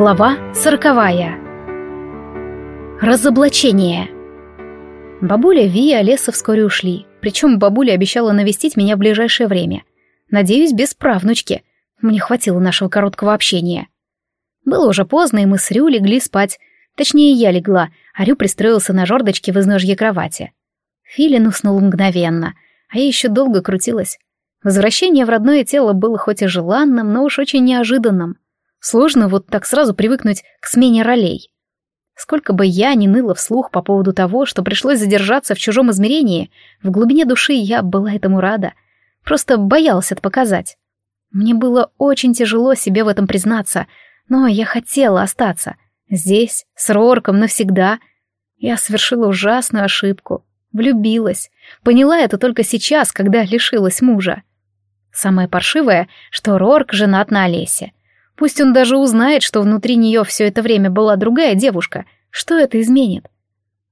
Глава сороковая. Разоблачение. Бабуля Ви и Олеса вскоре ушли, причем бабуля обещала навестить меня в ближайшее время. Надеюсь, без правнучки. Мне хватило нашего короткого общения. Было уже поздно, и мы с Рю легли спать. Точнее, я легла, а Рю пристроился на жердочке в изножье кровати. Филин уснул мгновенно, а я еще долго крутилась. Возвращение в родное тело было хоть и желанным, но уж очень неожиданным. Сложно вот так сразу привыкнуть к смене ролей. Сколько бы я ни ныла вслух по поводу того, что пришлось задержаться в чужом измерении, в глубине души я была этому рада. Просто боялась это показать. Мне было очень тяжело себе в этом признаться, но я хотела остаться. Здесь, с Рорком, навсегда. Я совершила ужасную ошибку. Влюбилась. Поняла это только сейчас, когда лишилась мужа. Самое паршивое, что Рорк женат на Олесе. Пусть он даже узнает, что внутри нее все это время была другая девушка. Что это изменит?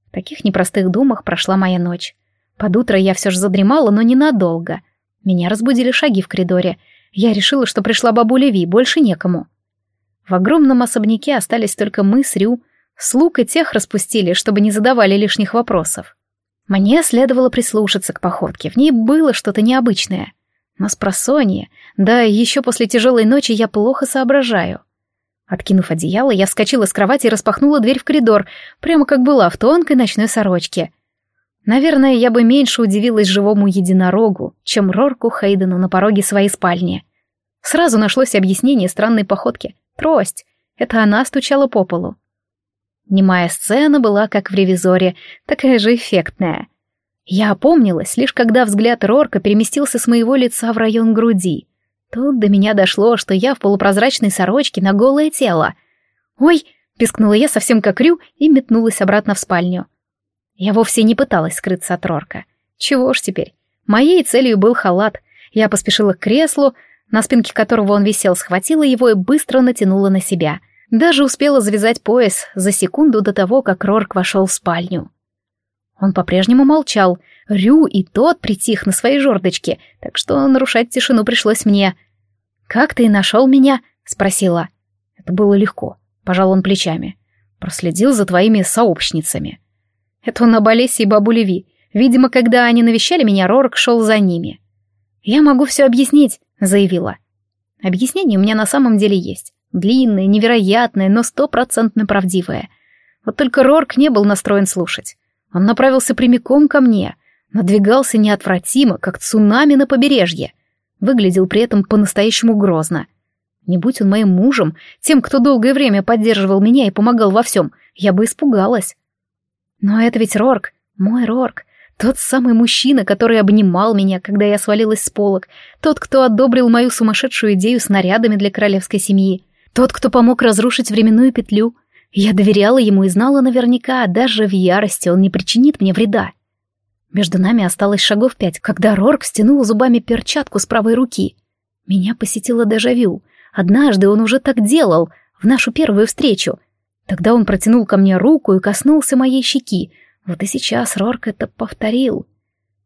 В таких непростых думах прошла моя ночь. Под утро я все же задремала, но ненадолго. Меня разбудили шаги в коридоре. Я решила, что пришла бабуля Ви, больше некому. В огромном особняке остались только мы с Рю. Слуг и тех распустили, чтобы не задавали лишних вопросов. Мне следовало прислушаться к походке, в ней было что-то необычное. Но с просонья, да еще после тяжелой ночи я плохо соображаю. Откинув одеяло, я вскочила с кровати и распахнула дверь в коридор, прямо как была в тонкой ночной сорочке. Наверное, я бы меньше удивилась живому единорогу, чем Рорку Хейдену на пороге своей спальни. Сразу нашлось объяснение странной походки. Трость. Это она стучала по полу. Немая сцена была, как в ревизоре, такая же эффектная — я опомнилась, лишь когда взгляд Рорка переместился с моего лица в район груди. Тут до меня дошло, что я в полупрозрачной сорочке на голое тело. «Ой!» — пискнула я совсем как Рю и метнулась обратно в спальню. Я вовсе не пыталась скрыться от Рорка. Чего ж теперь? Моей целью был халат. Я поспешила к креслу, на спинке которого он висел, схватила его и быстро натянула на себя. Даже успела завязать пояс за секунду до того, как Рорк вошел в спальню. Он по-прежнему молчал. Рю и тот притих на своей жердочке, так что нарушать тишину пришлось мне. «Как ты нашел меня?» — спросила. Это было легко. Пожал он плечами. Проследил за твоими сообщницами. Это он об Олесе и бабу Леви. Видимо, когда они навещали меня, Рорк шел за ними. «Я могу все объяснить», — заявила. Объяснение у меня на самом деле есть. Длинное, невероятное, но стопроцентно правдивое. Вот только Рорк не был настроен слушать. Он направился прямиком ко мне, надвигался неотвратимо, как цунами на побережье. Выглядел при этом по-настоящему грозно. Не будь он моим мужем, тем, кто долгое время поддерживал меня и помогал во всем, я бы испугалась. Но это ведь Рорк, мой Рорк, тот самый мужчина, который обнимал меня, когда я свалилась с полок, тот, кто одобрил мою сумасшедшую идею с нарядами для королевской семьи, тот, кто помог разрушить временную петлю — я доверяла ему и знала наверняка, даже в ярости он не причинит мне вреда. Между нами осталось шагов пять, когда Рорк стянул зубами перчатку с правой руки. Меня посетило дежавю. Однажды он уже так делал, в нашу первую встречу. Тогда он протянул ко мне руку и коснулся моей щеки. Вот и сейчас Рорк это повторил.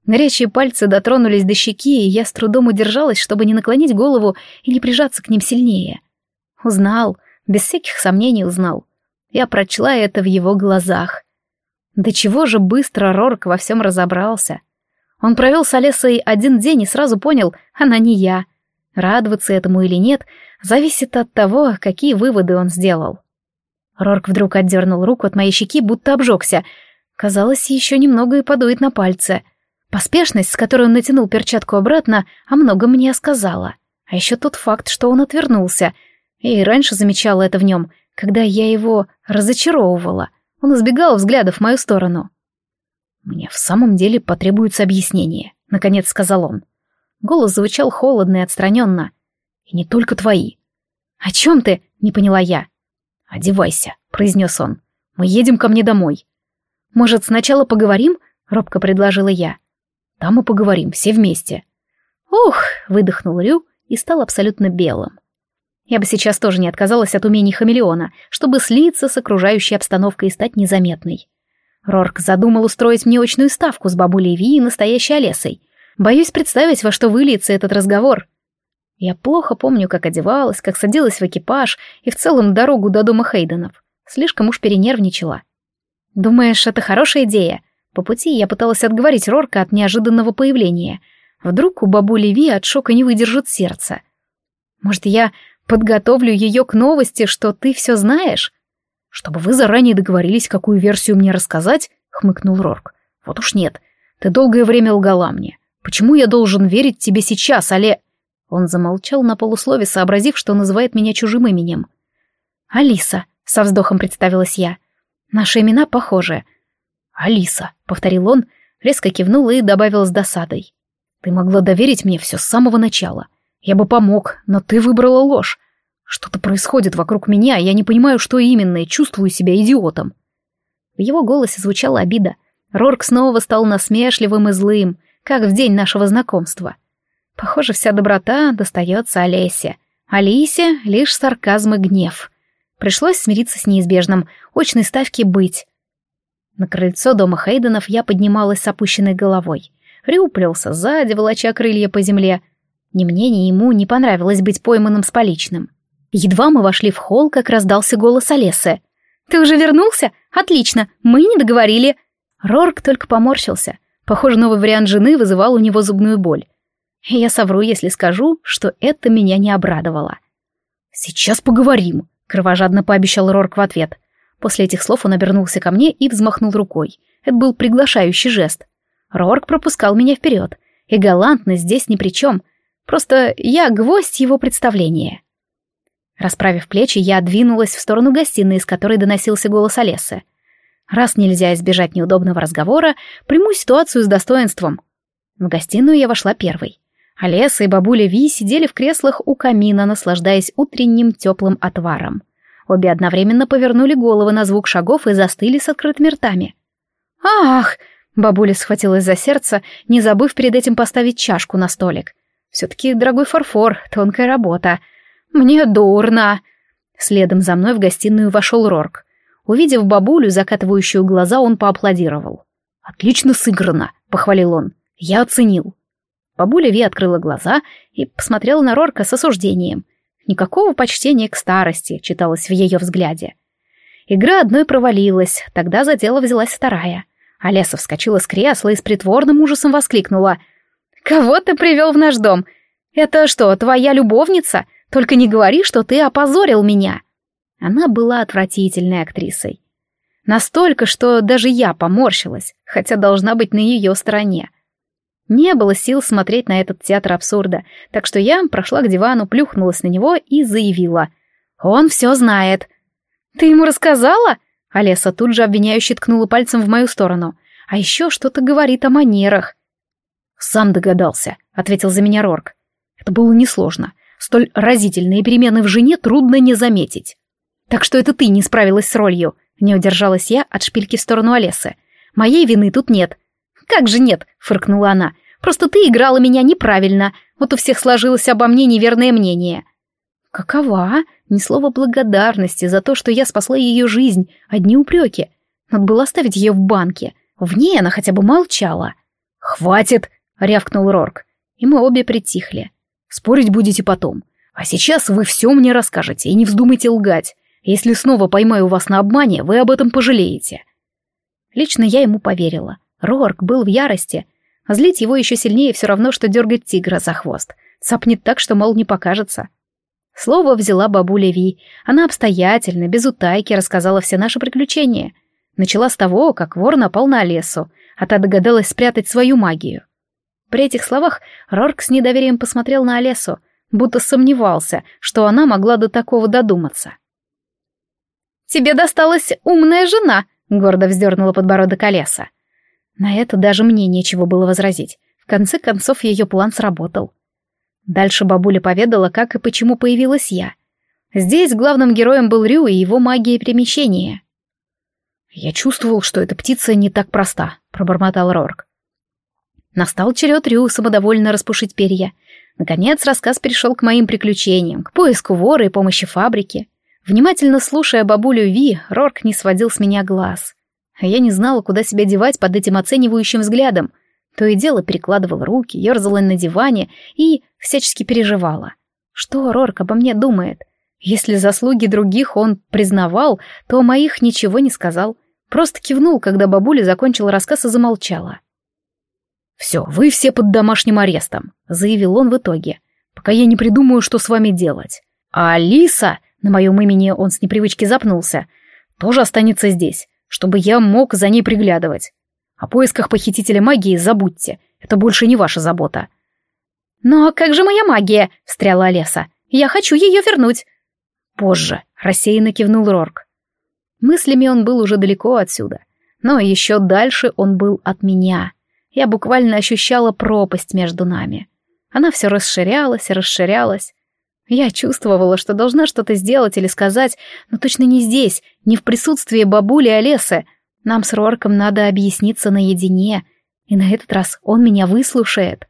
Горячие пальцы дотронулись до щеки, и я с трудом удержалась, чтобы не наклонить голову и не прижаться к ним сильнее. Узнал, без всяких сомнений узнал. Я прочла это в его глазах. До чего же быстро Рорк во всем разобрался. Он провел с Олесой один день и сразу понял, она не я. Радоваться этому или нет, зависит от того, какие выводы он сделал. Рорк вдруг отдернул руку от моей щеки, будто обжегся. Казалось, еще немного и подует на пальцы. Поспешность, с которой он натянул перчатку обратно, о многом мне сказала. А еще тот факт, что он отвернулся. И раньше замечала это в нем — когда я его разочаровывала, он избегал взглядов в мою сторону. «Мне в самом деле потребуется объяснение», — наконец сказал он. Голос звучал холодно и отстраненно. «И не только твои». «О чем ты?» — не поняла я. «Одевайся», — произнес он. «Мы едем ко мне домой». «Может, сначала поговорим?» — робко предложила я. «Там и поговорим, все вместе». «Ух!» — выдохнул Рю и стал абсолютно белым. Я бы сейчас тоже не отказалась от умений хамелеона, чтобы слиться с окружающей обстановкой и стать незаметной. Рорк задумал устроить мне очную ставку с бабулей Ви и настоящей Олесой. Боюсь представить, во что выльется этот разговор. Я плохо помню, как одевалась, как садилась в экипаж и в целом дорогу до дома Хейденов. Слишком уж перенервничала. «Думаешь, это хорошая идея?» По пути я пыталась отговорить Рорка от неожиданного появления. Вдруг у бабули Ви от шока не выдержит сердце. «Может, я подготовлю ее к новости, что ты все знаешь?» «Чтобы вы заранее договорились, какую версию мне рассказать?» — хмыкнул Рорк. «Вот уж нет. Ты долгое время лгала мне. Почему я должен верить тебе сейчас, Але...» Он замолчал на полуслове, сообразив, что называет меня чужим именем. «Алиса», — со вздохом представилась я. «Наши имена похожи». «Алиса», — повторил он, резко кивнул и добавил с досадой. «Ты могла доверить мне все с самого начала. Я бы помог, но ты выбрала ложь. Что-то происходит вокруг меня, я не понимаю, что именно, и чувствую себя идиотом». В его голосе звучала обида. Рорк снова стал насмешливым и злым, как в день нашего знакомства. Похоже, вся доброта достается Олесе. Алисе — лишь сарказм и гнев. Пришлось смириться с неизбежным, очной ставки быть. На крыльцо дома Хейденов я поднималась с опущенной головой. Рю плелся сзади, волоча крылья по земле. Ни мне, ни ему не понравилось быть пойманным с поличным. Едва мы вошли в холл, как раздался голос Олесы. «Ты уже вернулся? Отлично, мы не договорили». Рорк только поморщился. Похоже, новый вариант жены вызывал у него зубную боль. Я совру, если скажу, что это меня не обрадовало. «Сейчас поговорим», — кровожадно пообещал Рорк в ответ. После этих слов он обернулся ко мне и взмахнул рукой. Это был приглашающий жест. Рорк пропускал меня вперед. И галантность здесь ни при чем. Просто я гвоздь его представления. Расправив плечи, я двинулась в сторону гостиной, из которой доносился голос Олесы. Раз нельзя избежать неудобного разговора, приму ситуацию с достоинством. В гостиную я вошла первой. Олеса и бабуля Ви сидели в креслах у камина, наслаждаясь утренним теплым отваром. Обе одновременно повернули головы на звук шагов и застыли с открытыми ртами. «Ах!» — бабуля схватилась за сердце, не забыв перед этим поставить чашку на столик. «Все-таки дорогой фарфор, тонкая работа. Мне дурно!» Следом за мной в гостиную вошел Рорк. Увидев бабулю, закатывающую глаза, он поаплодировал. «Отлично сыграно!» — похвалил он. «Я оценил». Бабуля Ви открыла глаза и посмотрела на Рорка с осуждением. Никакого почтения к старости читалось в ее взгляде. Игра одной провалилась, тогда за дело взялась вторая. Олеса вскочила с кресла и с притворным ужасом воскликнула. «Кого ты привел в наш дом? Это что, твоя любовница? Только не говори, что ты опозорил меня!» Она была отвратительной актрисой. Настолько, что даже я поморщилась, хотя должна быть на ее стороне. Не было сил смотреть на этот театр абсурда, так что я прошла к дивану, плюхнулась на него и заявила. «Он все знает». «Ты ему рассказала?» Олеса тут же обвиняюще ткнула пальцем в мою сторону. «А еще что-то говорит о манерах». «Сам догадался», — ответил за меня Рорк. Это было несложно. Столь разительные перемены в жене трудно не заметить. «Так что это ты не справилась с ролью», — не удержалась я от шпильки в сторону Олесы. «Моей вины тут нет. «Как же нет?» — фыркнула она. «Просто ты играла меня неправильно. Вот у всех сложилось обо мне неверное мнение». «Какова?» Ни слова благодарности за то, что я спасла ее жизнь, одни упреки. Надо было оставить ее в банке. В ней она хотя бы молчала. «Хватит!» — рявкнул Рорк. И мы обе притихли. «Спорить будете потом. А сейчас вы все мне расскажете и не вздумайте лгать. Если снова поймаю вас на обмане, вы об этом пожалеете». Лично я ему поверила. Рорк был в ярости. А злить его еще сильнее все равно, что дергать тигра за хвост. Цапнет так, что, мол, не покажется. Слово взяла бабуля Ви. Она обстоятельно, без утайки рассказала все наши приключения. Начала с того, как вор напал на Олесу, а та догадалась спрятать свою магию. При этих словах Рорк с недоверием посмотрел на Олесу, будто сомневался, что она могла до такого додуматься. «Тебе досталась умная жена», — гордо вздернула подбородок Олеса. На это даже мне нечего было возразить. В конце концов, ее план сработал. Дальше бабуля поведала, как и почему появилась я. Здесь главным героем был Рю и его магия перемещения. «Я чувствовал, что эта птица не так проста», — пробормотал Рорк. Настал черед Рю самодовольно распушить перья. Наконец рассказ перешел к моим приключениям, к поиску вора и помощи фабрике. Внимательно слушая бабулю Ви, Рорк не сводил с меня глаз а я не знала, куда себя девать под этим оценивающим взглядом. То и дело перекладывала руки, ерзала на диване и всячески переживала. Что Рорк обо мне думает? Если заслуги других он признавал, то о моих ничего не сказал. Просто кивнул, когда бабуля закончила рассказ и замолчала. «Все, вы все под домашним арестом», — заявил он в итоге, «пока я не придумаю, что с вами делать. А Алиса, на моем имени он с непривычки запнулся, тоже останется здесь, чтобы я мог за ней приглядывать. О поисках похитителя магии забудьте, это больше не ваша забота». «Но как же моя магия?» — встряла Олеса. «Я хочу ее вернуть». «Позже», — рассеянно кивнул Рорк. Мыслями он был уже далеко отсюда, но еще дальше он был от меня. Я буквально ощущала пропасть между нами. Она все расширялась и расширялась. Я чувствовала, что должна что-то сделать или сказать, но точно не здесь, не в присутствии бабули Олесы. Нам с Рорком надо объясниться наедине, и на этот раз он меня выслушает.